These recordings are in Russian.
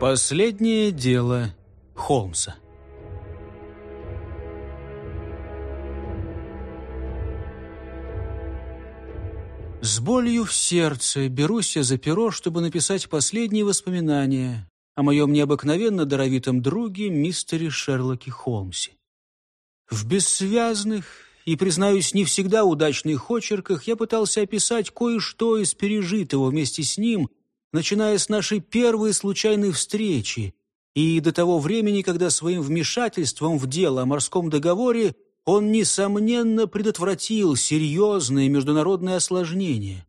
Последнее дело Холмса. С болью в сердце берусь я за перо, чтобы написать последние воспоминания о моем необыкновенно даровитом друге мистере Шерлоке Холмсе. В бессвязных и, признаюсь, не всегда удачных очерках я пытался описать кое-что из пережитого вместе с ним, начиная с нашей первой случайной встречи и до того времени, когда своим вмешательством в дело о морском договоре он, несомненно, предотвратил серьезные международные осложнения.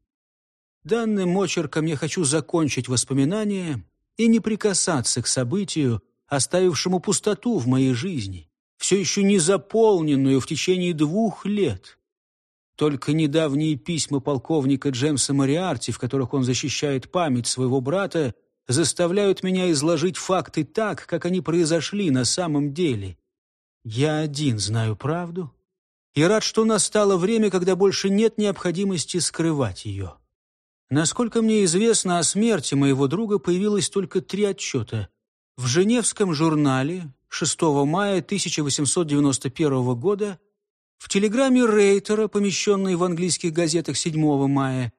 Данным очерком я хочу закончить воспоминания и не прикасаться к событию, оставившему пустоту в моей жизни, все еще не заполненную в течение двух лет. Только недавние письма полковника Джемса Мариарти, в которых он защищает память своего брата, заставляют меня изложить факты так, как они произошли на самом деле. Я один знаю правду и рад, что настало время, когда больше нет необходимости скрывать ее. Насколько мне известно, о смерти моего друга появилось только три отчета. В Женевском журнале 6 мая 1891 года, в телеграмме Рейтера, помещенной в английских газетах 7 мая,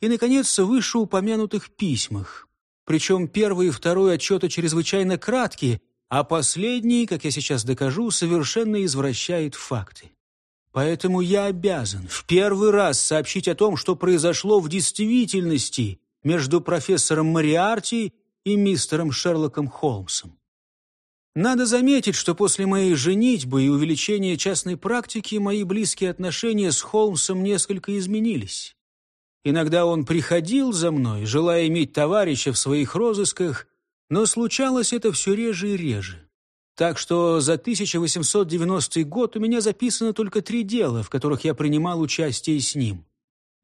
и, наконец, в вышеупомянутых письмах. Причем первый и второй отчеты чрезвычайно краткие – а последний, как я сейчас докажу, совершенно извращает факты. Поэтому я обязан в первый раз сообщить о том, что произошло в действительности между профессором Мариарти и мистером Шерлоком Холмсом. Надо заметить, что после моей женитьбы и увеличения частной практики мои близкие отношения с Холмсом несколько изменились. Иногда он приходил за мной, желая иметь товарища в своих розысках, но случалось это все реже и реже. Так что за 1890 год у меня записано только три дела, в которых я принимал участие с ним.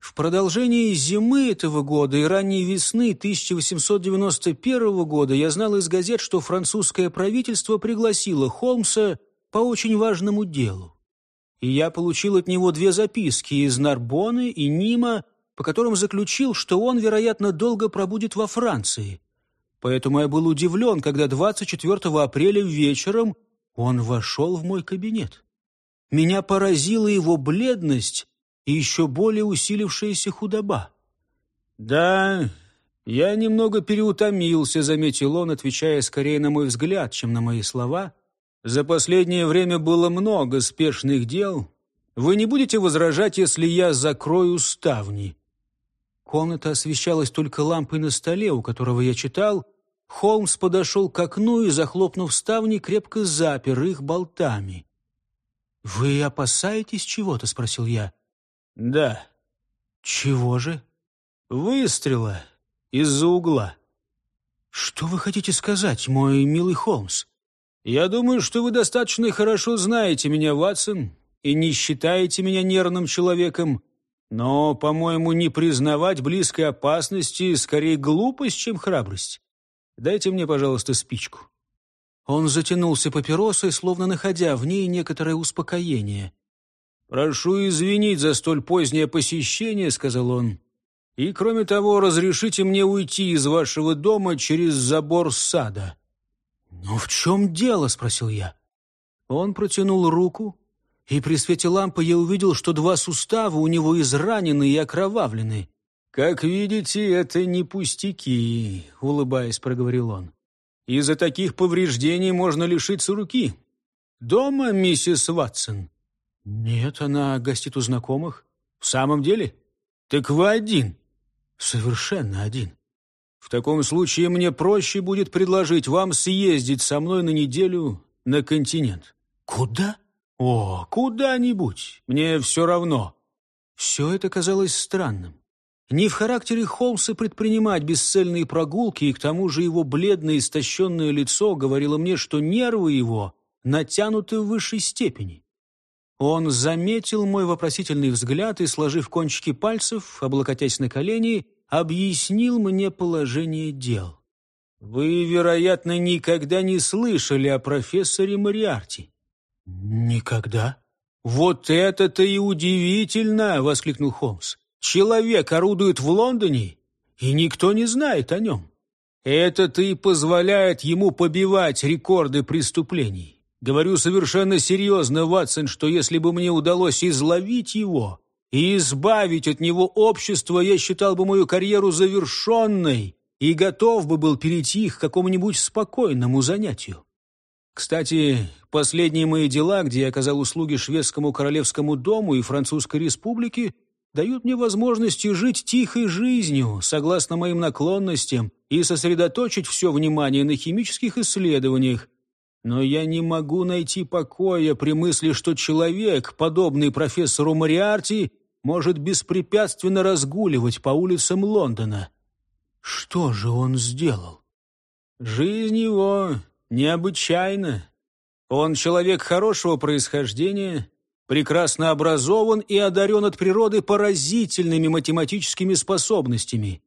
В продолжении зимы этого года и ранней весны 1891 года я знал из газет, что французское правительство пригласило Холмса по очень важному делу. И я получил от него две записки из Нарбоны и Нима, по которым заключил, что он, вероятно, долго пробудет во Франции – Поэтому я был удивлен, когда 24 апреля вечером он вошел в мой кабинет. Меня поразила его бледность и еще более усилившаяся худоба. «Да, я немного переутомился», — заметил он, отвечая скорее на мой взгляд, чем на мои слова. «За последнее время было много спешных дел. Вы не будете возражать, если я закрою ставни?» Комната освещалась только лампой на столе, у которого я читал. Холмс подошел к окну и, захлопнув ставни, крепко запер их болтами. «Вы опасаетесь чего-то?» — спросил я. «Да». «Чего же?» «Выстрела из-за угла». «Что вы хотите сказать, мой милый Холмс?» «Я думаю, что вы достаточно хорошо знаете меня, Ватсон, и не считаете меня нервным человеком. Но, по-моему, не признавать близкой опасности скорее глупость, чем храбрость. Дайте мне, пожалуйста, спичку». Он затянулся папиросой, словно находя в ней некоторое успокоение. «Прошу извинить за столь позднее посещение», — сказал он. «И, кроме того, разрешите мне уйти из вашего дома через забор сада». «Но в чем дело?» — спросил я. Он протянул руку, и при свете лампы я увидел, что два сустава у него изранены и окровавлены. «Как видите, это не пустяки», — улыбаясь, проговорил он. «Из-за таких повреждений можно лишиться руки. Дома, миссис Ватсон?» «Нет, она гостит у знакомых». «В самом деле? Так вы один?» «Совершенно один». «В таком случае мне проще будет предложить вам съездить со мной на неделю на континент». «Куда?» «О, куда-нибудь, мне все равно». Все это казалось странным. Не в характере Холмса предпринимать бесцельные прогулки, и к тому же его бледное истощенное лицо говорило мне, что нервы его натянуты в высшей степени. Он заметил мой вопросительный взгляд и, сложив кончики пальцев, облокотясь на колени, объяснил мне положение дел. «Вы, вероятно, никогда не слышали о профессоре Мариарти?» «Никогда». «Вот это-то и удивительно!» — воскликнул Холмс. «Человек орудует в Лондоне, и никто не знает о нем. Это-то и позволяет ему побивать рекорды преступлений. Говорю совершенно серьезно, Ватсон, что если бы мне удалось изловить его и избавить от него общество, я считал бы мою карьеру завершенной и готов бы был перейти к какому-нибудь спокойному занятию. Кстати, последние мои дела, где я оказал услуги шведскому королевскому дому и французской республике, дают мне возможности жить тихой жизнью, согласно моим наклонностям, и сосредоточить все внимание на химических исследованиях. Но я не могу найти покоя при мысли, что человек, подобный профессору Мариарти, может беспрепятственно разгуливать по улицам Лондона. Что же он сделал? Жизнь его необычайна. Он человек хорошего происхождения, прекрасно образован и одарен от природы поразительными математическими способностями.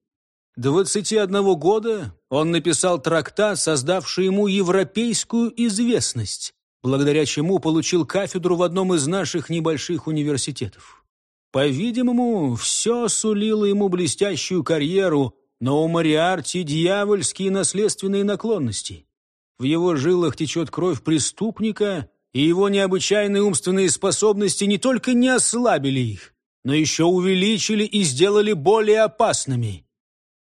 21 года он написал трактат, создавший ему европейскую известность, благодаря чему получил кафедру в одном из наших небольших университетов. По-видимому, все сулило ему блестящую карьеру, но у Мариарти дьявольские наследственные наклонности. В его жилах течет кровь преступника, и его необычайные умственные способности не только не ослабили их, но еще увеличили и сделали более опасными.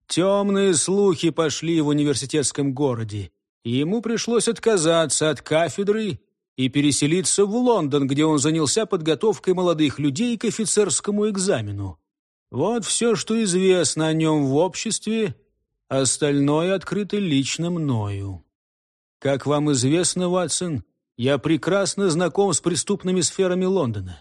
Темные слухи пошли в университетском городе, и ему пришлось отказаться от кафедры и переселиться в Лондон, где он занялся подготовкой молодых людей к офицерскому экзамену. Вот все, что известно о нем в обществе, остальное открыто лично мною. Как вам известно, Ватсон, я прекрасно знаком с преступными сферами Лондона.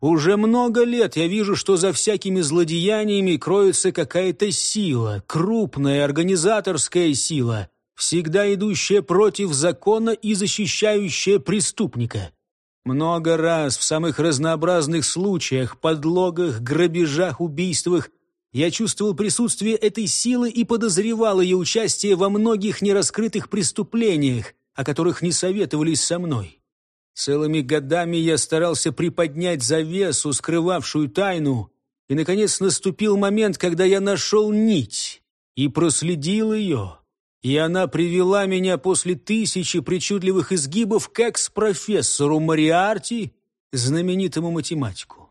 Уже много лет я вижу, что за всякими злодеяниями кроется какая-то сила, крупная организаторская сила, всегда идущая против закона и защищающая преступника. Много раз в самых разнообразных случаях, подлогах, грабежах, убийствах я чувствовал присутствие этой силы и подозревал ее участие во многих нераскрытых преступлениях, о которых не советовались со мной. Целыми годами я старался приподнять завесу, скрывавшую тайну, и, наконец, наступил момент, когда я нашел нить и проследил ее, и она привела меня после тысячи причудливых изгибов к экс-профессору Мариарти, знаменитому математику.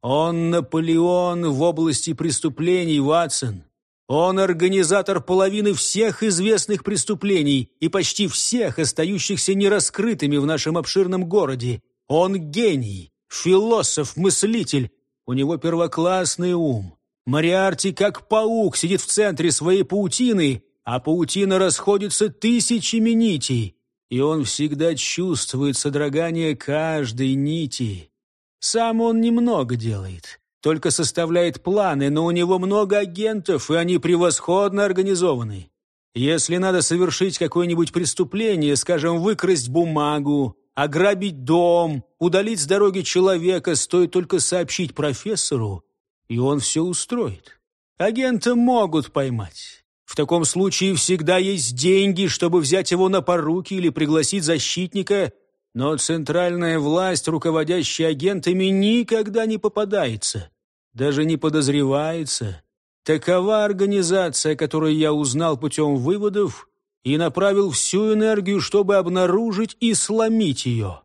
Он Наполеон в области преступлений, Ватсон. Он организатор половины всех известных преступлений и почти всех остающихся нераскрытыми в нашем обширном городе. Он гений, философ, мыслитель. У него первоклассный ум. Мариарти, как паук, сидит в центре своей паутины, а паутина расходится тысячами нитей, и он всегда чувствует содрогание каждой нити. Сам он немного делает, только составляет планы, но у него много агентов, и они превосходно организованы. Если надо совершить какое-нибудь преступление, скажем, выкрасть бумагу, ограбить дом, удалить с дороги человека, стоит только сообщить профессору, и он все устроит. Агента могут поймать. В таком случае всегда есть деньги, чтобы взять его на поруки или пригласить защитника, но центральная власть, руководящая агентами, никогда не попадается даже не подозревается. Такова организация, которую я узнал путем выводов и направил всю энергию, чтобы обнаружить и сломить ее.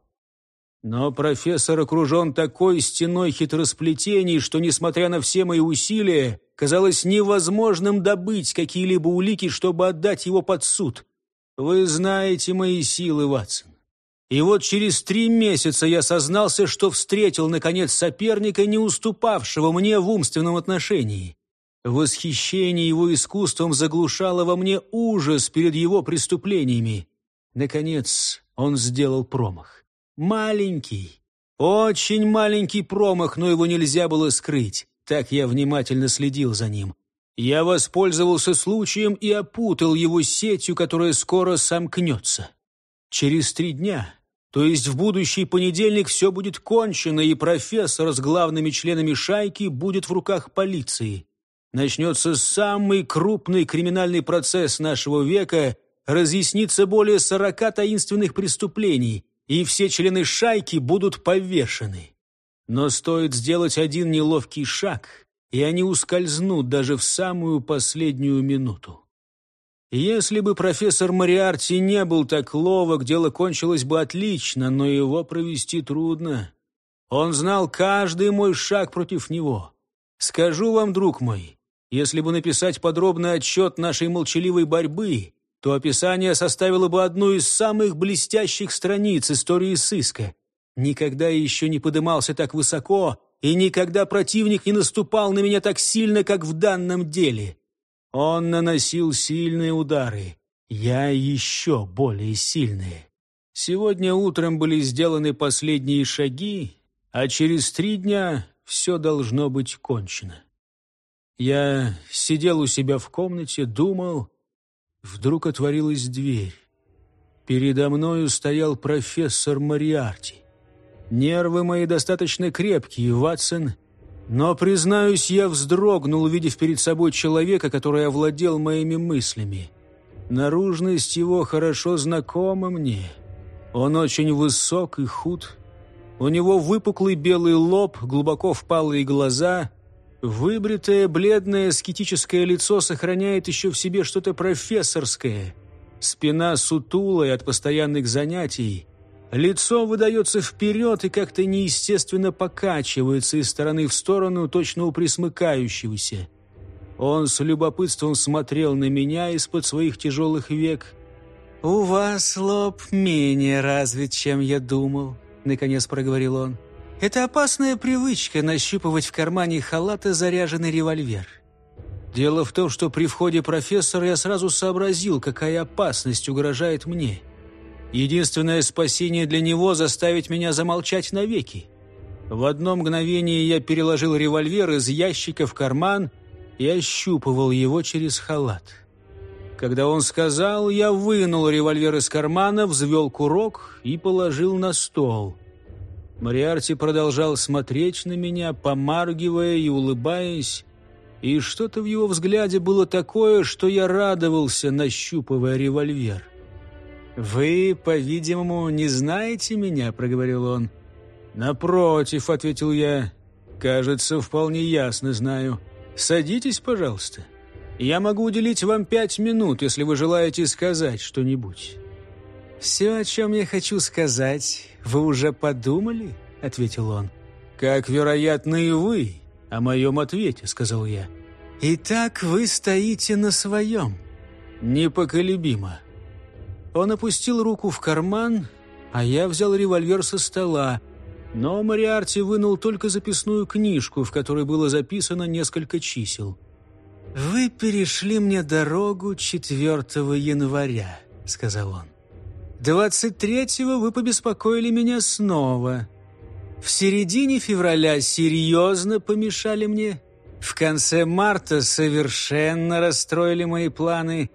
Но профессор окружен такой стеной хитросплетений, что, несмотря на все мои усилия, казалось невозможным добыть какие-либо улики, чтобы отдать его под суд. Вы знаете мои силы, Ватсон. И вот через три месяца я сознался, что встретил, наконец, соперника, не уступавшего мне в умственном отношении. Восхищение его искусством заглушало во мне ужас перед его преступлениями. Наконец, он сделал промах. Маленький, очень маленький промах, но его нельзя было скрыть. Так я внимательно следил за ним. Я воспользовался случаем и опутал его сетью, которая скоро сомкнется. Через три дня то есть в будущий понедельник все будет кончено, и профессор с главными членами шайки будет в руках полиции. Начнется самый крупный криминальный процесс нашего века, разъяснится более сорока таинственных преступлений, и все члены шайки будут повешены. Но стоит сделать один неловкий шаг, и они ускользнут даже в самую последнюю минуту. Если бы профессор Мариарти не был так ловок, дело кончилось бы отлично, но его провести трудно. Он знал каждый мой шаг против него. Скажу вам, друг мой, если бы написать подробный отчет нашей молчаливой борьбы, то описание составило бы одну из самых блестящих страниц истории сыска. Никогда еще не подымался так высоко, и никогда противник не наступал на меня так сильно, как в данном деле. Он наносил сильные удары, я еще более сильные. Сегодня утром были сделаны последние шаги, а через три дня все должно быть кончено. Я сидел у себя в комнате, думал, вдруг отворилась дверь. Передо мною стоял профессор Мариарти. Нервы мои достаточно крепкие, Ватсон, но, признаюсь, я вздрогнул, увидев перед собой человека, который овладел моими мыслями. Наружность его хорошо знакома мне. Он очень высок и худ. У него выпуклый белый лоб, глубоко впалые глаза. Выбритое, бледное, скетическое лицо сохраняет еще в себе что-то профессорское. Спина сутулая от постоянных занятий. Лицо выдается вперед и как-то неестественно покачивается из стороны в сторону, точно у присмыкающегося. Он с любопытством смотрел на меня из-под своих тяжелых век. «У вас лоб менее развит, чем я думал», — наконец проговорил он. «Это опасная привычка нащупывать в кармане халата заряженный револьвер». Дело в том, что при входе профессора я сразу сообразил, какая опасность угрожает мне — Единственное спасение для него – заставить меня замолчать навеки. В одно мгновение я переложил револьвер из ящика в карман и ощупывал его через халат. Когда он сказал, я вынул револьвер из кармана, взвел курок и положил на стол. Мариарти продолжал смотреть на меня, помаргивая и улыбаясь, и что-то в его взгляде было такое, что я радовался, нащупывая револьвер. «Вы, по-видимому, не знаете меня?» – проговорил он. «Напротив», – ответил я. «Кажется, вполне ясно знаю. Садитесь, пожалуйста. Я могу уделить вам пять минут, если вы желаете сказать что-нибудь». «Все, о чем я хочу сказать, вы уже подумали?» – ответил он. «Как, вероятно, и вы о моем ответе», – сказал я. «Итак, вы стоите на своем». «Непоколебимо». Он опустил руку в карман, а я взял револьвер со стола. Но Мариарти вынул только записную книжку, в которой было записано несколько чисел. «Вы перешли мне дорогу 4 января», — сказал он. «23-го вы побеспокоили меня снова. В середине февраля серьезно помешали мне. В конце марта совершенно расстроили мои планы.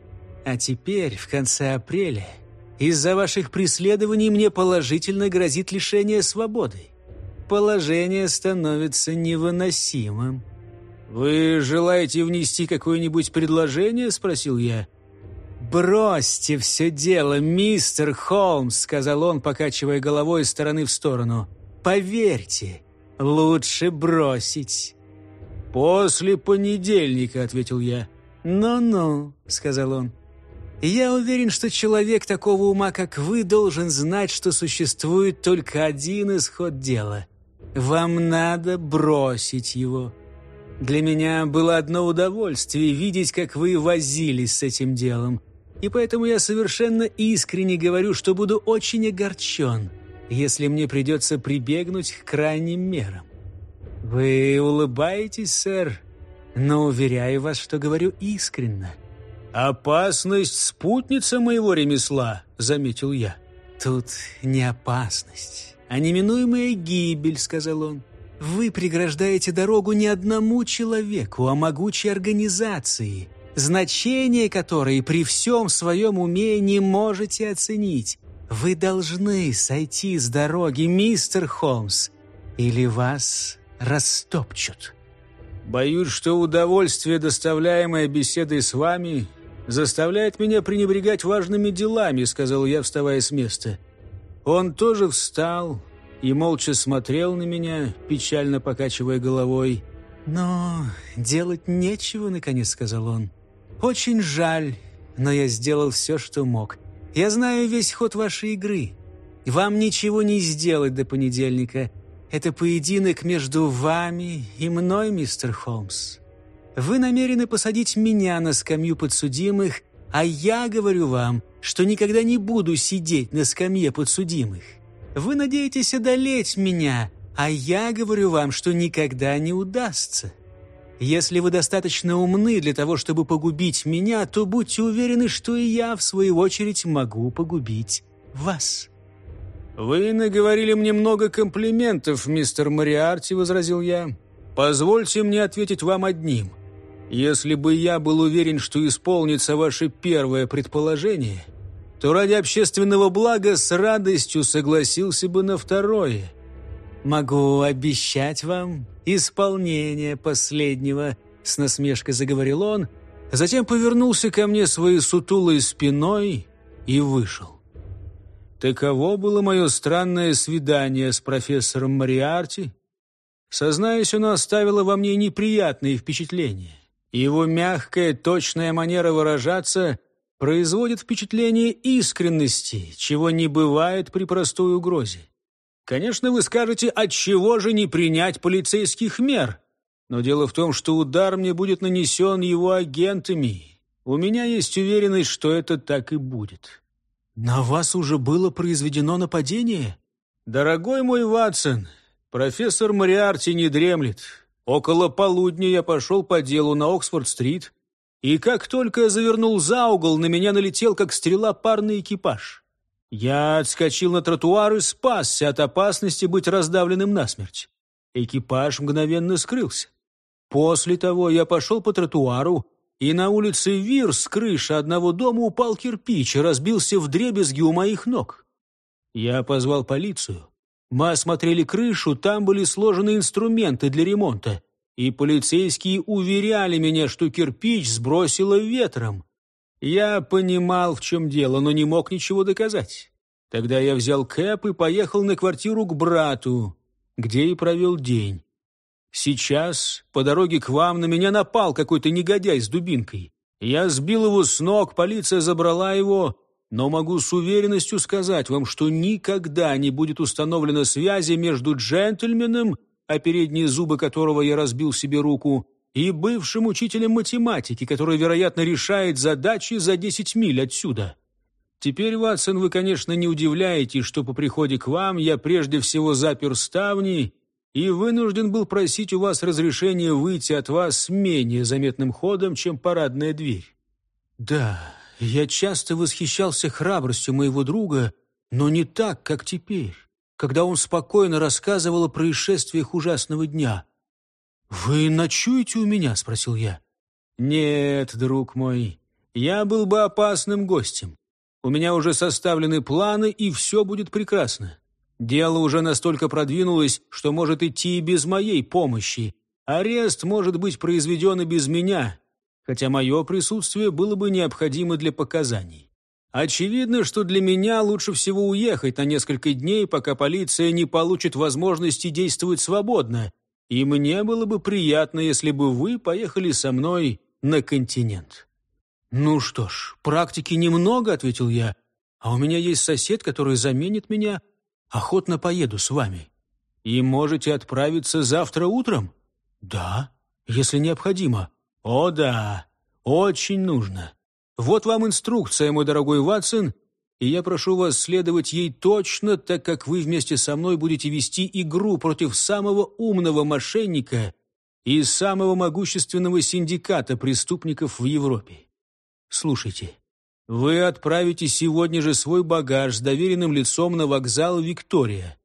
А теперь, в конце апреля, из-за ваших преследований мне положительно грозит лишение свободы. Положение становится невыносимым. «Вы желаете внести какое-нибудь предложение?» – спросил я. «Бросьте все дело, мистер Холмс», – сказал он, покачивая головой из стороны в сторону. «Поверьте, лучше бросить». «После понедельника», – ответил я. «Ну-ну», – сказал он. Я уверен, что человек такого ума, как вы, должен знать, что существует только один исход дела. Вам надо бросить его. Для меня было одно удовольствие видеть, как вы возились с этим делом. И поэтому я совершенно искренне говорю, что буду очень огорчен, если мне придется прибегнуть к крайним мерам. Вы улыбаетесь, сэр, но уверяю вас, что говорю искренне. «Опасность – спутница моего ремесла», – заметил я. «Тут не опасность, а неминуемая гибель», – сказал он. «Вы преграждаете дорогу не одному человеку, а могучей организации, значение которой при всем своем уме не можете оценить. Вы должны сойти с дороги, мистер Холмс, или вас растопчут». «Боюсь, что удовольствие, доставляемое беседой с вами, заставляет меня пренебрегать важными делами», — сказал я, вставая с места. Он тоже встал и молча смотрел на меня, печально покачивая головой. «Но делать нечего», — наконец сказал он. «Очень жаль, но я сделал все, что мог. Я знаю весь ход вашей игры. Вам ничего не сделать до понедельника. Это поединок между вами и мной, мистер Холмс. Вы намерены посадить меня на скамью подсудимых, а я говорю вам, что никогда не буду сидеть на скамье подсудимых. Вы надеетесь одолеть меня, а я говорю вам, что никогда не удастся. Если вы достаточно умны для того, чтобы погубить меня, то будьте уверены, что и я, в свою очередь, могу погубить вас». «Вы наговорили мне много комплиментов, мистер Мариарти», — возразил я. «Позвольте мне ответить вам одним. Если бы я был уверен, что исполнится ваше первое предположение, то ради общественного блага с радостью согласился бы на второе». «Могу обещать вам исполнение последнего», — с насмешкой заговорил он, затем повернулся ко мне своей сутулой спиной и вышел. Таково было мое странное свидание с профессором Мариарти. Сознаюсь, оно оставило во мне неприятные впечатления. Его мягкая, точная манера выражаться производит впечатление искренности, чего не бывает при простой угрозе. Конечно, вы скажете, от чего же не принять полицейских мер? Но дело в том, что удар мне будет нанесен его агентами. У меня есть уверенность, что это так и будет. На вас уже было произведено нападение? Дорогой мой Ватсон, профессор Мариарти не дремлет. Около полудня я пошел по делу на Оксфорд-стрит, и как только я завернул за угол, на меня налетел, как стрела, парный экипаж. Я отскочил на тротуар и спасся от опасности быть раздавленным насмерть. Экипаж мгновенно скрылся. После того я пошел по тротуару, и на улице Вир с крыши одного дома упал кирпич и разбился в дребезги у моих ног. Я позвал полицию. Мы осмотрели крышу, там были сложены инструменты для ремонта, и полицейские уверяли меня, что кирпич сбросило ветром. Я понимал, в чем дело, но не мог ничего доказать. Тогда я взял кэп и поехал на квартиру к брату, где и провел день. Сейчас по дороге к вам на меня напал какой-то негодяй с дубинкой. Я сбил его с ног, полиция забрала его, но могу с уверенностью сказать вам, что никогда не будет установлена связи между джентльменом, а передние зубы которого я разбил себе руку, и бывшим учителем математики, который, вероятно, решает задачи за 10 миль отсюда. Теперь, Ватсон, вы, конечно, не удивляетесь, что по приходе к вам я прежде всего запер ставни и вынужден был просить у вас разрешения выйти от вас менее заметным ходом, чем парадная дверь. Да, я часто восхищался храбростью моего друга, но не так, как теперь, когда он спокойно рассказывал о происшествиях ужасного дня — «Вы ночуете у меня?» — спросил я. «Нет, друг мой, я был бы опасным гостем. У меня уже составлены планы, и все будет прекрасно. Дело уже настолько продвинулось, что может идти и без моей помощи. Арест может быть произведен и без меня, хотя мое присутствие было бы необходимо для показаний. Очевидно, что для меня лучше всего уехать на несколько дней, пока полиция не получит возможности действовать свободно, и мне было бы приятно, если бы вы поехали со мной на континент». «Ну что ж, практики немного», — ответил я, «а у меня есть сосед, который заменит меня. Охотно поеду с вами». «И можете отправиться завтра утром?» «Да, если необходимо». «О да, очень нужно. Вот вам инструкция, мой дорогой Ватсон, и я прошу вас следовать ей точно, так как вы вместе со мной будете вести игру против самого умного мошенника и самого могущественного синдиката преступников в Европе. Слушайте, вы отправите сегодня же свой багаж с доверенным лицом на вокзал Виктория.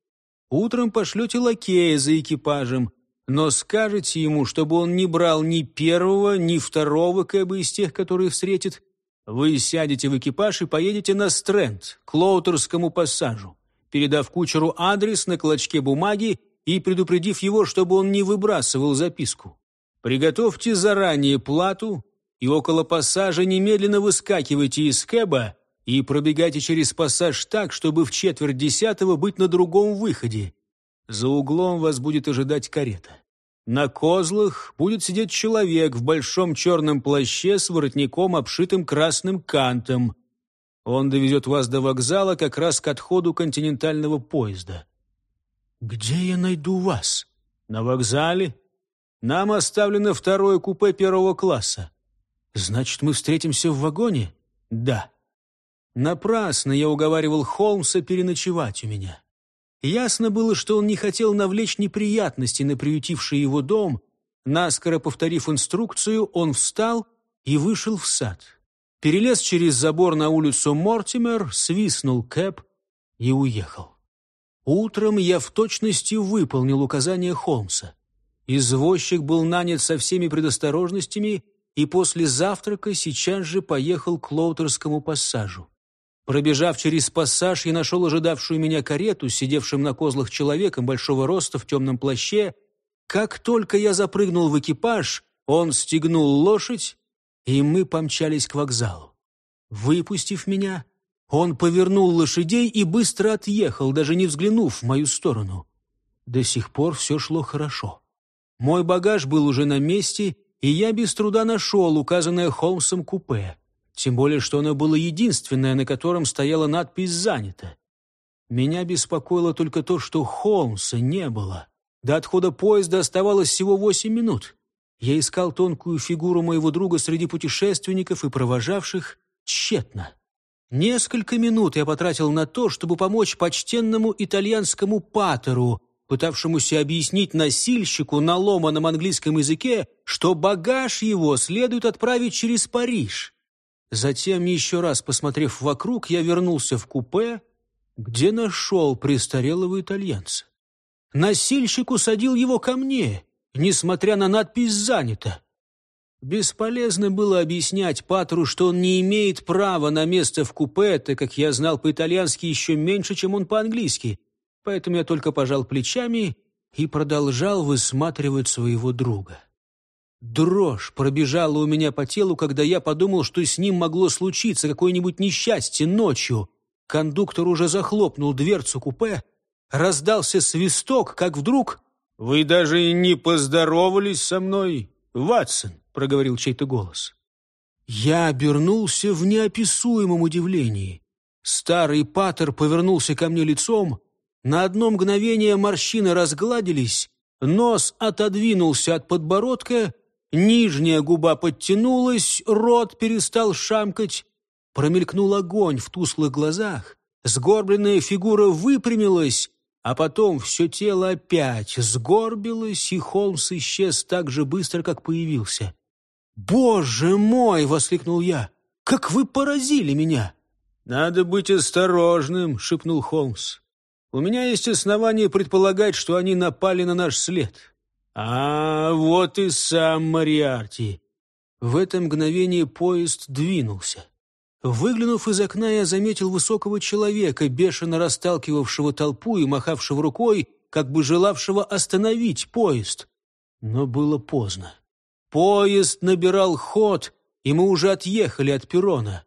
Утром пошлете лакея за экипажем, но скажете ему, чтобы он не брал ни первого, ни второго кэба из тех, которые встретит, вы сядете в экипаж и поедете на Стрэнд, к Лоутерскому пассажу, передав кучеру адрес на клочке бумаги и предупредив его, чтобы он не выбрасывал записку. Приготовьте заранее плату и около пассажа немедленно выскакивайте из кэба и пробегайте через пассаж так, чтобы в четверть десятого быть на другом выходе. За углом вас будет ожидать карета. На козлах будет сидеть человек в большом черном плаще с воротником, обшитым красным кантом. Он довезет вас до вокзала как раз к отходу континентального поезда. Где я найду вас? На вокзале. Нам оставлено второе купе первого класса. Значит, мы встретимся в вагоне? Да. Напрасно я уговаривал Холмса переночевать у меня. Ясно было, что он не хотел навлечь неприятности на приютивший его дом. Наскоро повторив инструкцию, он встал и вышел в сад. Перелез через забор на улицу Мортимер, свистнул Кэп и уехал. Утром я в точности выполнил указания Холмса. Извозчик был нанят со всеми предосторожностями и после завтрака сейчас же поехал к Лоутерскому пассажу. Пробежав через пассаж, я нашел ожидавшую меня карету сидевшим на козлах человеком большого роста в темном плаще. Как только я запрыгнул в экипаж, он стегнул лошадь, и мы помчались к вокзалу. Выпустив меня, он повернул лошадей и быстро отъехал, даже не взглянув в мою сторону. До сих пор все шло хорошо. Мой багаж был уже на месте, и я без труда нашел указанное Холмсом купе тем более что оно было единственное, на котором стояла надпись «Занято». Меня беспокоило только то, что Холмса не было. До отхода поезда оставалось всего восемь минут. Я искал тонкую фигуру моего друга среди путешественников и провожавших тщетно. Несколько минут я потратил на то, чтобы помочь почтенному итальянскому патеру, пытавшемуся объяснить носильщику на ломаном английском языке, что багаж его следует отправить через Париж. Затем, еще раз посмотрев вокруг, я вернулся в купе, где нашел престарелого итальянца. Носильщик усадил его ко мне, несмотря на надпись «Занято». Бесполезно было объяснять Патру, что он не имеет права на место в купе, так как я знал по-итальянски еще меньше, чем он по-английски. Поэтому я только пожал плечами и продолжал высматривать своего друга. Дрожь пробежала у меня по телу, когда я подумал, что с ним могло случиться какое-нибудь несчастье ночью. Кондуктор уже захлопнул дверцу купе, раздался свисток, как вдруг... «Вы даже не поздоровались со мной, Ватсон», — проговорил чей-то голос. Я обернулся в неописуемом удивлении. Старый патер повернулся ко мне лицом. На одно мгновение морщины разгладились, нос отодвинулся от подбородка, Нижняя губа подтянулась, рот перестал шамкать. Промелькнул огонь в тусклых глазах. Сгорбленная фигура выпрямилась, а потом все тело опять сгорбилось, и Холмс исчез так же быстро, как появился. «Боже мой!» — воскликнул я. «Как вы поразили меня!» «Надо быть осторожным», — шепнул Холмс. «У меня есть основания предполагать, что они напали на наш след. «А, вот и сам Мариарти!» В это мгновение поезд двинулся. Выглянув из окна, я заметил высокого человека, бешено расталкивавшего толпу и махавшего рукой, как бы желавшего остановить поезд. Но было поздно. Поезд набирал ход, и мы уже отъехали от перрона.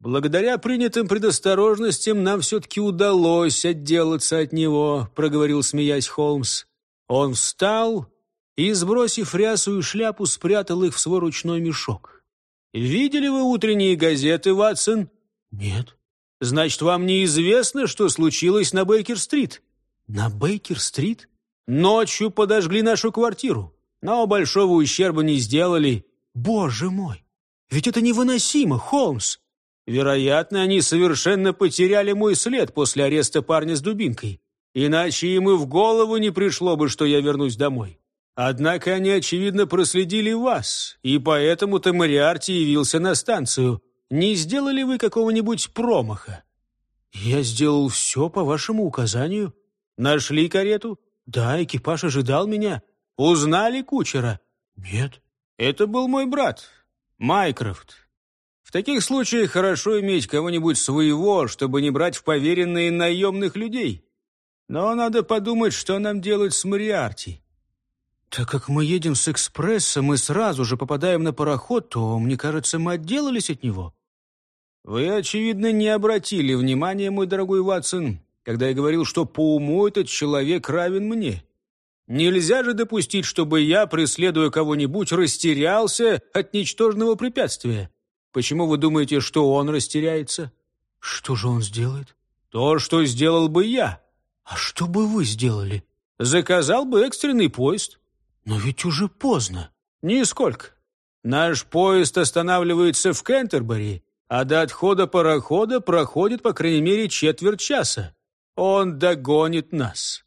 «Благодаря принятым предосторожностям нам все-таки удалось отделаться от него», — проговорил, смеясь Холмс. Он встал и, сбросив рясу и шляпу, спрятал их в свой ручной мешок. «Видели вы утренние газеты, Ватсон?» «Нет». «Значит, вам неизвестно, что случилось на Бейкер-стрит?» «На Бейкер-стрит?» «Ночью подожгли нашу квартиру, но большого ущерба не сделали». «Боже мой! Ведь это невыносимо, Холмс!» «Вероятно, они совершенно потеряли мой след после ареста парня с дубинкой. Иначе им и в голову не пришло бы, что я вернусь домой. Однако они, очевидно, проследили вас, и поэтому-то Мариарти явился на станцию. Не сделали вы какого-нибудь промаха?» «Я сделал все по вашему указанию. Нашли карету?» «Да, экипаж ожидал меня. Узнали кучера?» «Нет». «Это был мой брат, Майкрофт. В таких случаях хорошо иметь кого-нибудь своего, чтобы не брать в поверенные наемных людей. Но надо подумать, что нам делать с Мариарти. Так как мы едем с экспрессом и сразу же попадаем на пароход, то, мне кажется, мы отделались от него. Вы, очевидно, не обратили внимания, мой дорогой Ватсон, когда я говорил, что по уму этот человек равен мне. Нельзя же допустить, чтобы я, преследуя кого-нибудь, растерялся от ничтожного препятствия. Почему вы думаете, что он растеряется? Что же он сделает? То, что сделал бы я. А что бы вы сделали? Заказал бы экстренный поезд. Но ведь уже поздно. Нисколько. Наш поезд останавливается в Кентербери, а до отхода парохода проходит, по крайней мере, четверть часа. Он догонит нас.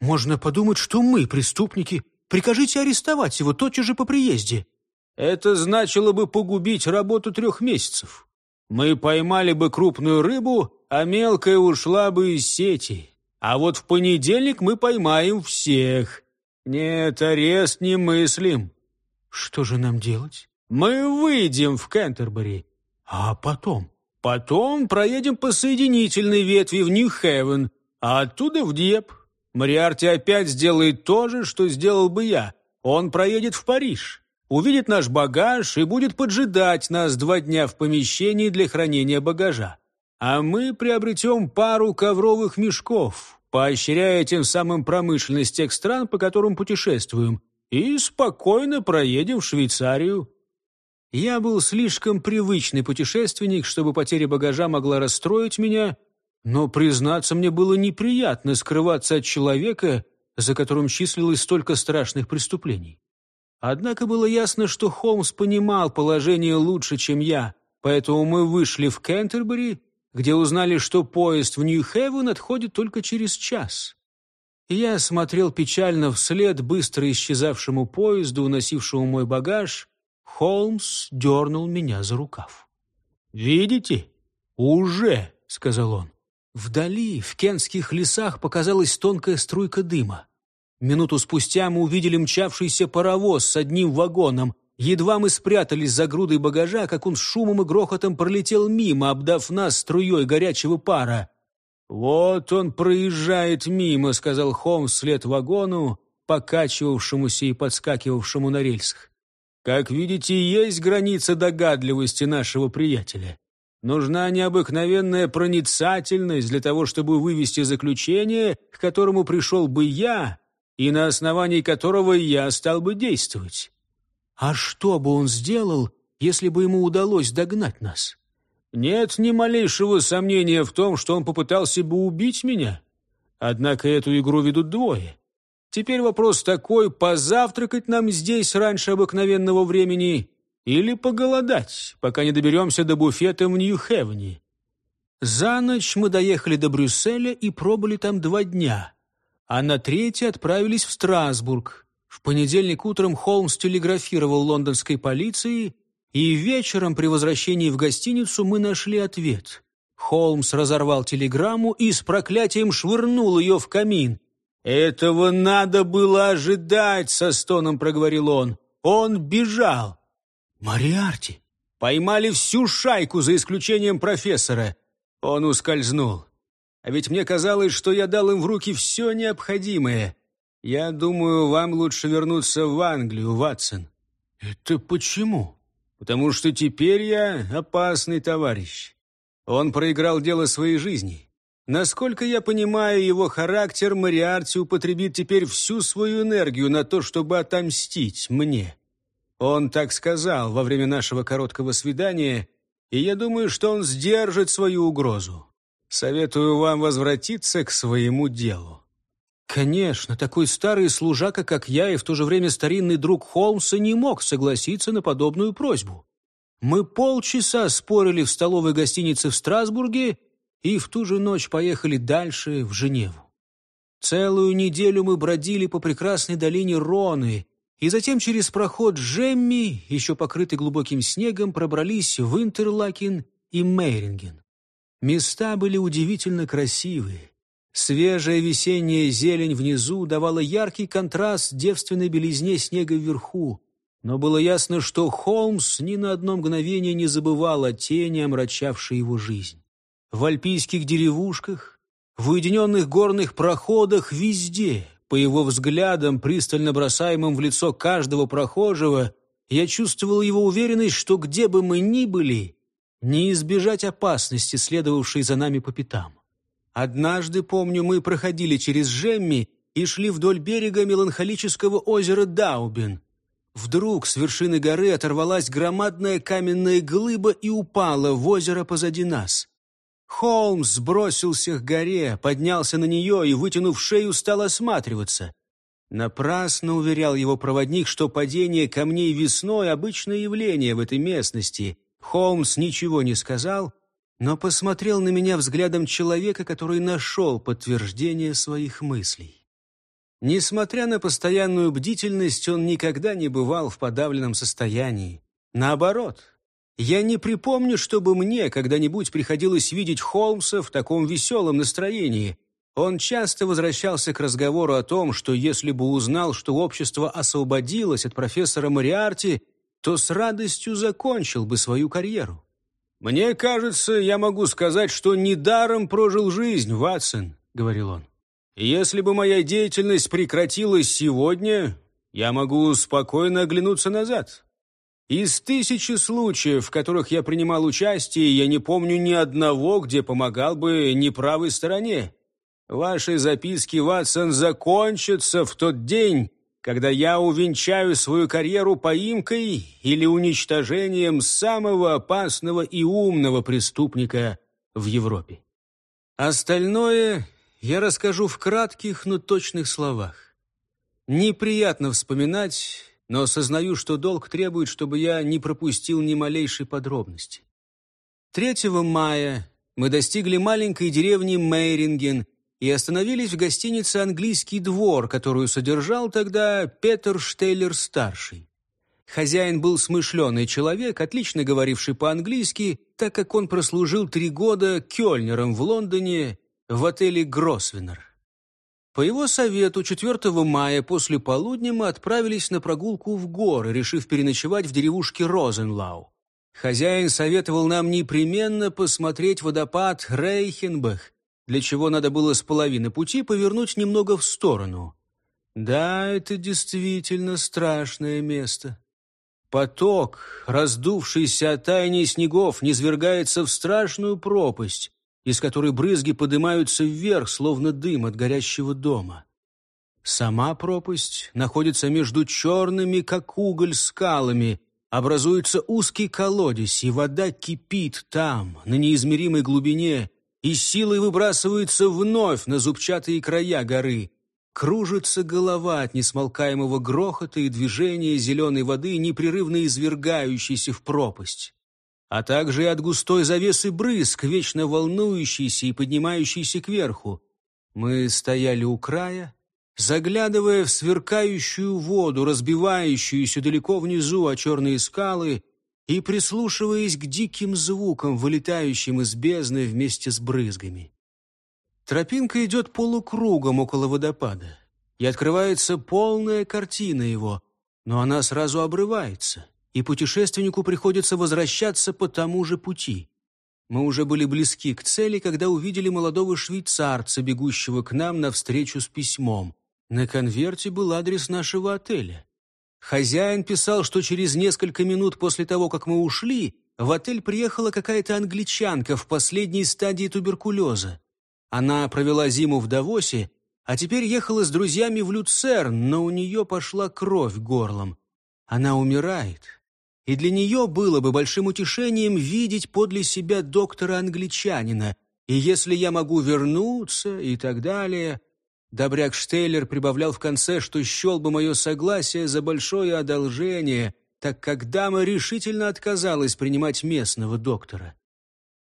Можно подумать, что мы преступники. Прикажите арестовать его тотчас же по приезде. Это значило бы погубить работу трех месяцев. Мы поймали бы крупную рыбу, а мелкая ушла бы из сети. А вот в понедельник мы поймаем всех. Нет, арест не мыслим. Что же нам делать? Мы выйдем в Кентербери. А потом? Потом проедем по соединительной ветви в Нью-Хевен, а оттуда в Диеп. Мариарти опять сделает то же, что сделал бы я. Он проедет в Париж, увидит наш багаж и будет поджидать нас два дня в помещении для хранения багажа. А мы приобретем пару ковровых мешков, поощряя тем самым промышленность тех стран, по которым путешествуем, и спокойно проедем в Швейцарию. Я был слишком привычный путешественник, чтобы потеря багажа могла расстроить меня, но, признаться, мне было неприятно скрываться от человека, за которым числилось столько страшных преступлений. Однако было ясно, что Холмс понимал положение лучше, чем я, поэтому мы вышли в Кентербери, где узнали, что поезд в Нью-Хевен отходит только через час. Я смотрел печально вслед быстро исчезавшему поезду, уносившему мой багаж. Холмс дернул меня за рукав. «Видите? Уже!» — сказал он. Вдали, в кенских лесах, показалась тонкая струйка дыма. Минуту спустя мы увидели мчавшийся паровоз с одним вагоном. Едва мы спрятались за грудой багажа, как он с шумом и грохотом пролетел мимо, обдав нас струей горячего пара. «Вот он проезжает мимо», — сказал Холмс вслед вагону, покачивавшемуся и подскакивавшему на рельсах. «Как видите, есть граница догадливости нашего приятеля. Нужна необыкновенная проницательность для того, чтобы вывести заключение, к которому пришел бы я, и на основании которого я стал бы действовать. А что бы он сделал, если бы ему удалось догнать нас? Нет ни малейшего сомнения в том, что он попытался бы убить меня. Однако эту игру ведут двое. Теперь вопрос такой, позавтракать нам здесь раньше обыкновенного времени или поголодать, пока не доберемся до буфета в Нью-Хевне. За ночь мы доехали до Брюсселя и пробыли там два дня, а на третий отправились в Страсбург. В понедельник утром Холмс телеграфировал лондонской полиции, и вечером при возвращении в гостиницу мы нашли ответ. Холмс разорвал телеграмму и с проклятием швырнул ее в камин. «Этого надо было ожидать», — со стоном проговорил он. «Он бежал. «Мариарти!» «Поймали всю шайку, за исключением профессора!» Он ускользнул. «А ведь мне казалось, что я дал им в руки все необходимое. Я думаю, вам лучше вернуться в Англию, Ватсон». «Это почему?» «Потому что теперь я опасный товарищ. Он проиграл дело своей жизни. Насколько я понимаю его характер, Мариарти употребит теперь всю свою энергию на то, чтобы отомстить мне. Он так сказал во время нашего короткого свидания, и я думаю, что он сдержит свою угрозу. Советую вам возвратиться к своему делу». Конечно, такой старый служака, как я, и в то же время старинный друг Холмса не мог согласиться на подобную просьбу. Мы полчаса спорили в столовой гостинице в Страсбурге и в ту же ночь поехали дальше, в Женеву. Целую неделю мы бродили по прекрасной долине Роны, и затем через проход Жемми, еще покрытый глубоким снегом, пробрались в Интерлакен и Мейринген. Места были удивительно красивые. Свежая весенняя зелень внизу давала яркий контраст девственной белизне снега вверху, но было ясно, что Холмс ни на одно мгновение не забывал о тени, омрачавшей его жизнь. В альпийских деревушках, в уединенных горных проходах везде по его взглядам, пристально бросаемым в лицо каждого прохожего, я чувствовал его уверенность, что где бы мы ни были, не избежать опасности, следовавшей за нами по пятам. Однажды, помню, мы проходили через Жемми, и шли вдоль берега меланхолического озера Даубин. Вдруг с вершины горы оторвалась громадная каменная глыба и упала в озеро позади нас. Холмс сбросился к горе, поднялся на нее и, вытянув шею, стал осматриваться. Напрасно уверял его проводник, что падение камней весной — обычное явление в этой местности. Холмс ничего не сказал, но посмотрел на меня взглядом человека, который нашел подтверждение своих мыслей. Несмотря на постоянную бдительность, он никогда не бывал в подавленном состоянии. Наоборот, я не припомню, чтобы мне когда-нибудь приходилось видеть Холмса в таком веселом настроении. Он часто возвращался к разговору о том, что если бы узнал, что общество освободилось от профессора Мариарти, то с радостью закончил бы свою карьеру. «Мне кажется, я могу сказать, что недаром прожил жизнь, Ватсон», — говорил он. «Если бы моя деятельность прекратилась сегодня, я могу спокойно оглянуться назад. Из тысячи случаев, в которых я принимал участие, я не помню ни одного, где помогал бы неправой стороне. Ваши записки, Ватсон, закончатся в тот день, когда я увенчаю свою карьеру поимкой или уничтожением самого опасного и умного преступника в Европе. Остальное я расскажу в кратких, но точных словах. Неприятно вспоминать, но осознаю, что долг требует, чтобы я не пропустил ни малейшей подробности. 3 мая мы достигли маленькой деревни Мейринген и остановились в гостинице «Английский двор», которую содержал тогда Петер Штейлер-старший. Хозяин был смышленый человек, отлично говоривший по-английски, так как он прослужил три года кёльнером в Лондоне в отеле «Гросвеннер». По его совету 4 мая после полудня мы отправились на прогулку в горы, решив переночевать в деревушке Розенлау. Хозяин советовал нам непременно посмотреть водопад Рейхенбах, для чего надо было с половины пути повернуть немного в сторону. Да, это действительно страшное место. Поток, раздувшийся от таяния снегов, низвергается в страшную пропасть, из которой брызги поднимаются вверх, словно дым от горящего дома. Сама пропасть находится между черными, как уголь, скалами. Образуется узкий колодец, и вода кипит там, на неизмеримой глубине, и силой выбрасывается вновь на зубчатые края горы. Кружится голова от несмолкаемого грохота и движения зеленой воды, непрерывно извергающейся в пропасть а также и от густой завесы брызг, вечно волнующейся и поднимающейся кверху. Мы стояли у края, заглядывая в сверкающую воду, разбивающуюся далеко внизу о черные скалы, и прислушиваясь к диким звукам, вылетающим из бездны вместе с брызгами. Тропинка идет полукругом около водопада, и открывается полная картина его, но она сразу обрывается — и путешественнику приходится возвращаться по тому же пути. Мы уже были близки к цели, когда увидели молодого швейцарца, бегущего к нам навстречу с письмом. На конверте был адрес нашего отеля. Хозяин писал, что через несколько минут после того, как мы ушли, в отель приехала какая-то англичанка в последней стадии туберкулеза. Она провела зиму в Давосе, а теперь ехала с друзьями в Люцерн, но у нее пошла кровь горлом. Она умирает, и для нее было бы большим утешением видеть подле себя доктора-англичанина, и если я могу вернуться и так далее. Добряк Штейлер прибавлял в конце, что счел бы мое согласие за большое одолжение, так как дама решительно отказалась принимать местного доктора.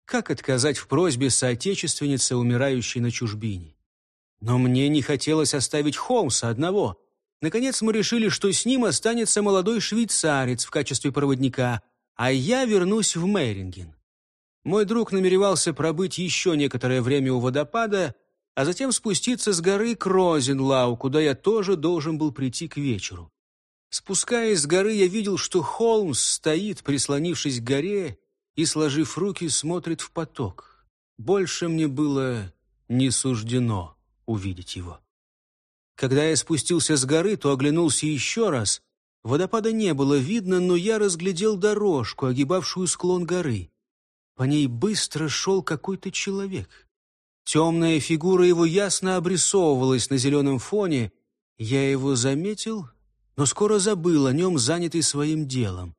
Как отказать в просьбе соотечественницы, умирающей на чужбине? Но мне не хотелось оставить Холмса одного. Наконец мы решили, что с ним останется молодой швейцарец в качестве проводника, а я вернусь в Мейринген. Мой друг намеревался пробыть еще некоторое время у водопада, а затем спуститься с горы к Розенлау, куда я тоже должен был прийти к вечеру. Спускаясь с горы, я видел, что Холмс стоит, прислонившись к горе, и, сложив руки, смотрит в поток. Больше мне было не суждено увидеть его. Когда я спустился с горы, то оглянулся еще раз. Водопада не было видно, но я разглядел дорожку, огибавшую склон горы. По ней быстро шел какой-то человек. Темная фигура его ясно обрисовывалась на зеленом фоне. Я его заметил, но скоро забыл о нем, занятый своим делом.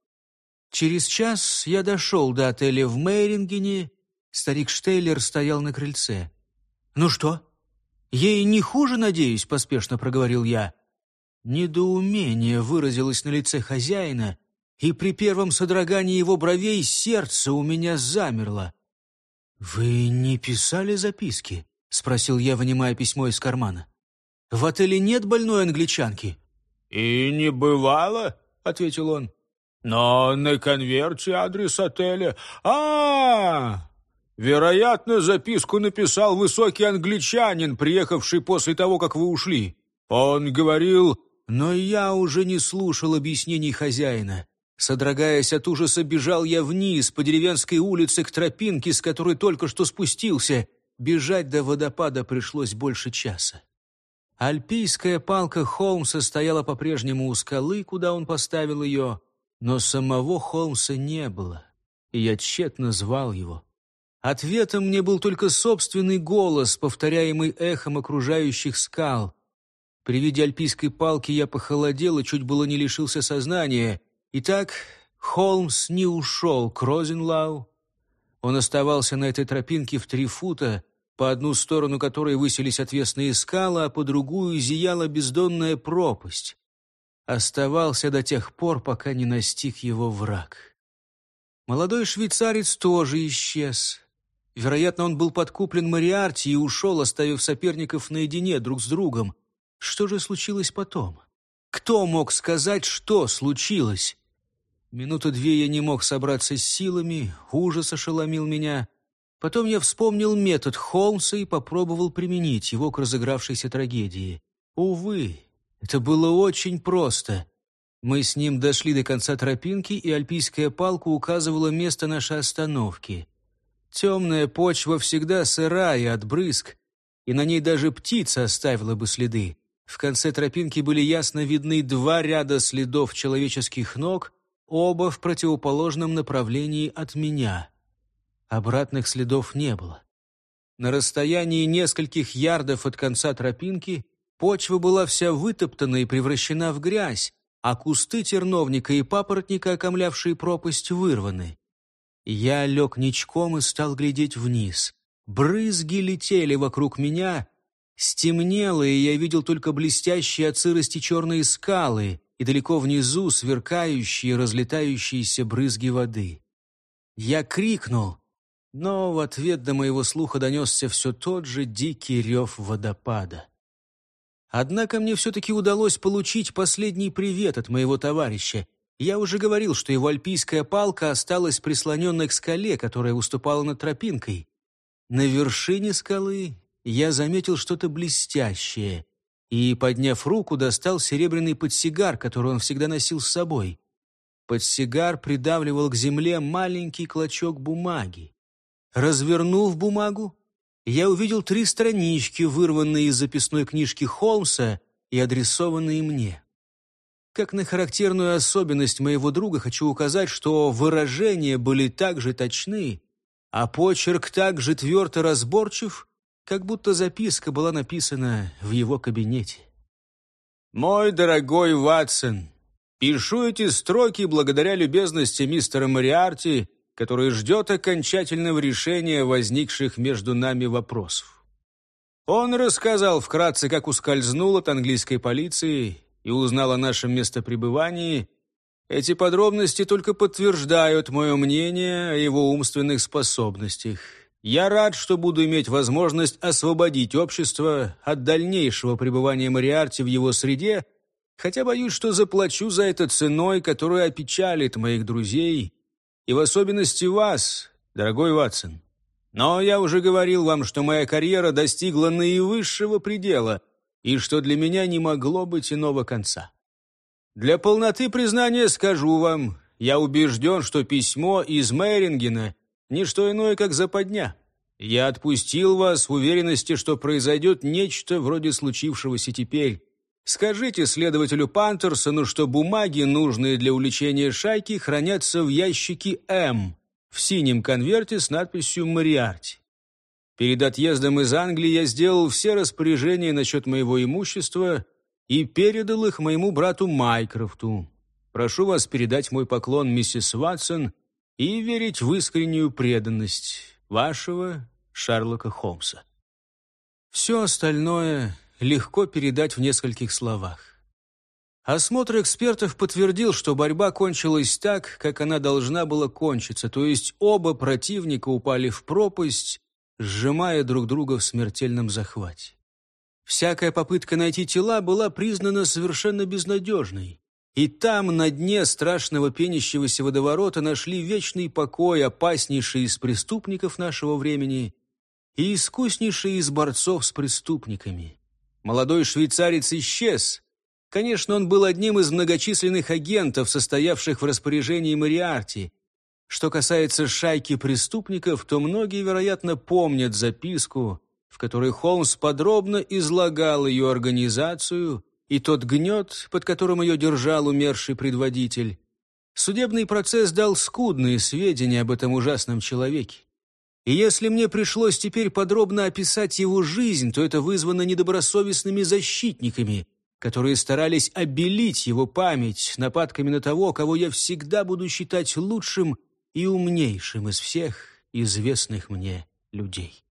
Через час я дошел до отеля в Мейрингене. Старик Штейлер стоял на крыльце. «Ну что? Ей не хуже, надеюсь?» — поспешно проговорил я. Недоумение выразилось на лице хозяина, и при первом содрогании его бровей сердце у меня замерло. «Вы не писали записки?» — спросил я, вынимая письмо из кармана. «В отеле нет больной англичанки?» «И не бывало», — ответил он. «Но на конверте адрес отеля... а, -а, -а Вероятно, записку написал высокий англичанин, приехавший после того, как вы ушли. Он говорил...» Но я уже не слушал объяснений хозяина. Содрогаясь от ужаса, бежал я вниз по деревенской улице к тропинке, с которой только что спустился. Бежать до водопада пришлось больше часа. Альпийская палка Холмса стояла по-прежнему у скалы, куда он поставил ее, но самого Холмса не было, и я тщетно звал его. Ответом мне был только собственный голос, повторяемый эхом окружающих скал. При виде альпийской палки я похолодел и чуть было не лишился сознания — Итак, Холмс не ушел к Розенлау. Он оставался на этой тропинке в три фута, по одну сторону которой высились отвесные скалы, а по другую зияла бездонная пропасть. Оставался до тех пор, пока не настиг его враг. Молодой швейцарец тоже исчез. Вероятно, он был подкуплен Мариарти и ушел, оставив соперников наедине друг с другом. Что же случилось потом? Кто мог сказать, что случилось? Минуты две я не мог собраться с силами, ужас ошеломил меня. Потом я вспомнил метод Холмса и попробовал применить его к разыгравшейся трагедии. Увы, это было очень просто. Мы с ним дошли до конца тропинки, и альпийская палка указывала место нашей остановки. Темная почва всегда сырая от брызг, и на ней даже птица оставила бы следы. В конце тропинки были ясно видны два ряда следов человеческих ног — оба в противоположном направлении от меня. Обратных следов не было. На расстоянии нескольких ярдов от конца тропинки почва была вся вытоптана и превращена в грязь, а кусты терновника и папоротника, окомлявшие пропасть, вырваны. Я лег ничком и стал глядеть вниз. Брызги летели вокруг меня, стемнело, и я видел только блестящие от сырости черные скалы, и далеко внизу сверкающие разлетающиеся брызги воды. Я крикнул, но в ответ до моего слуха донесся все тот же дикий рев водопада. Однако мне все-таки удалось получить последний привет от моего товарища. Я уже говорил, что его альпийская палка осталась прислоненной к скале, которая уступала над тропинкой. На вершине скалы я заметил что-то блестящее — и, подняв руку, достал серебряный подсигар, который он всегда носил с собой. Подсигар придавливал к земле маленький клочок бумаги. Развернув бумагу, я увидел три странички, вырванные из записной книжки Холмса и адресованные мне. Как на характерную особенность моего друга хочу указать, что выражения были так же точны, а почерк так же твердо разборчив, как будто записка была написана в его кабинете. «Мой дорогой Ватсон, пишу эти строки благодаря любезности мистера Мариарти, который ждет окончательного решения возникших между нами вопросов. Он рассказал вкратце, как ускользнул от английской полиции и узнал о нашем местопребывании. Эти подробности только подтверждают мое мнение о его умственных способностях». Я рад, что буду иметь возможность освободить общество от дальнейшего пребывания Мариарти в его среде, хотя боюсь, что заплачу за это ценой, которая опечалит моих друзей, и в особенности вас, дорогой Ватсон. Но я уже говорил вам, что моя карьера достигла наивысшего предела, и что для меня не могло быть иного конца. Для полноты признания скажу вам, я убежден, что письмо из Мэрингена — не что иное, как западня. Я отпустил вас в уверенности, что произойдет нечто вроде случившегося теперь. Скажите следователю Пантерсону, что бумаги, нужные для увлечения шайки, хранятся в ящике М в синем конверте с надписью «Мариарти». Перед отъездом из Англии я сделал все распоряжения насчет моего имущества и передал их моему брату Майкрофту. Прошу вас передать мой поклон миссис Ватсон и верить в искреннюю преданность вашего Шерлока Холмса. Все остальное легко передать в нескольких словах. Осмотр экспертов подтвердил, что борьба кончилась так, как она должна была кончиться, то есть оба противника упали в пропасть, сжимая друг друга в смертельном захвате. Всякая попытка найти тела была признана совершенно безнадежной. И там, на дне страшного пенящегося водоворота, нашли вечный покой опаснейшие из преступников нашего времени и искуснейшие из борцов с преступниками. Молодой швейцарец исчез. Конечно, он был одним из многочисленных агентов, состоявших в распоряжении Мариарти. Что касается шайки преступников, то многие, вероятно, помнят записку, в которой Холмс подробно излагал ее организацию и тот гнет, под которым ее держал умерший предводитель. Судебный процесс дал скудные сведения об этом ужасном человеке. И если мне пришлось теперь подробно описать его жизнь, то это вызвано недобросовестными защитниками, которые старались обелить его память нападками на того, кого я всегда буду считать лучшим и умнейшим из всех известных мне людей.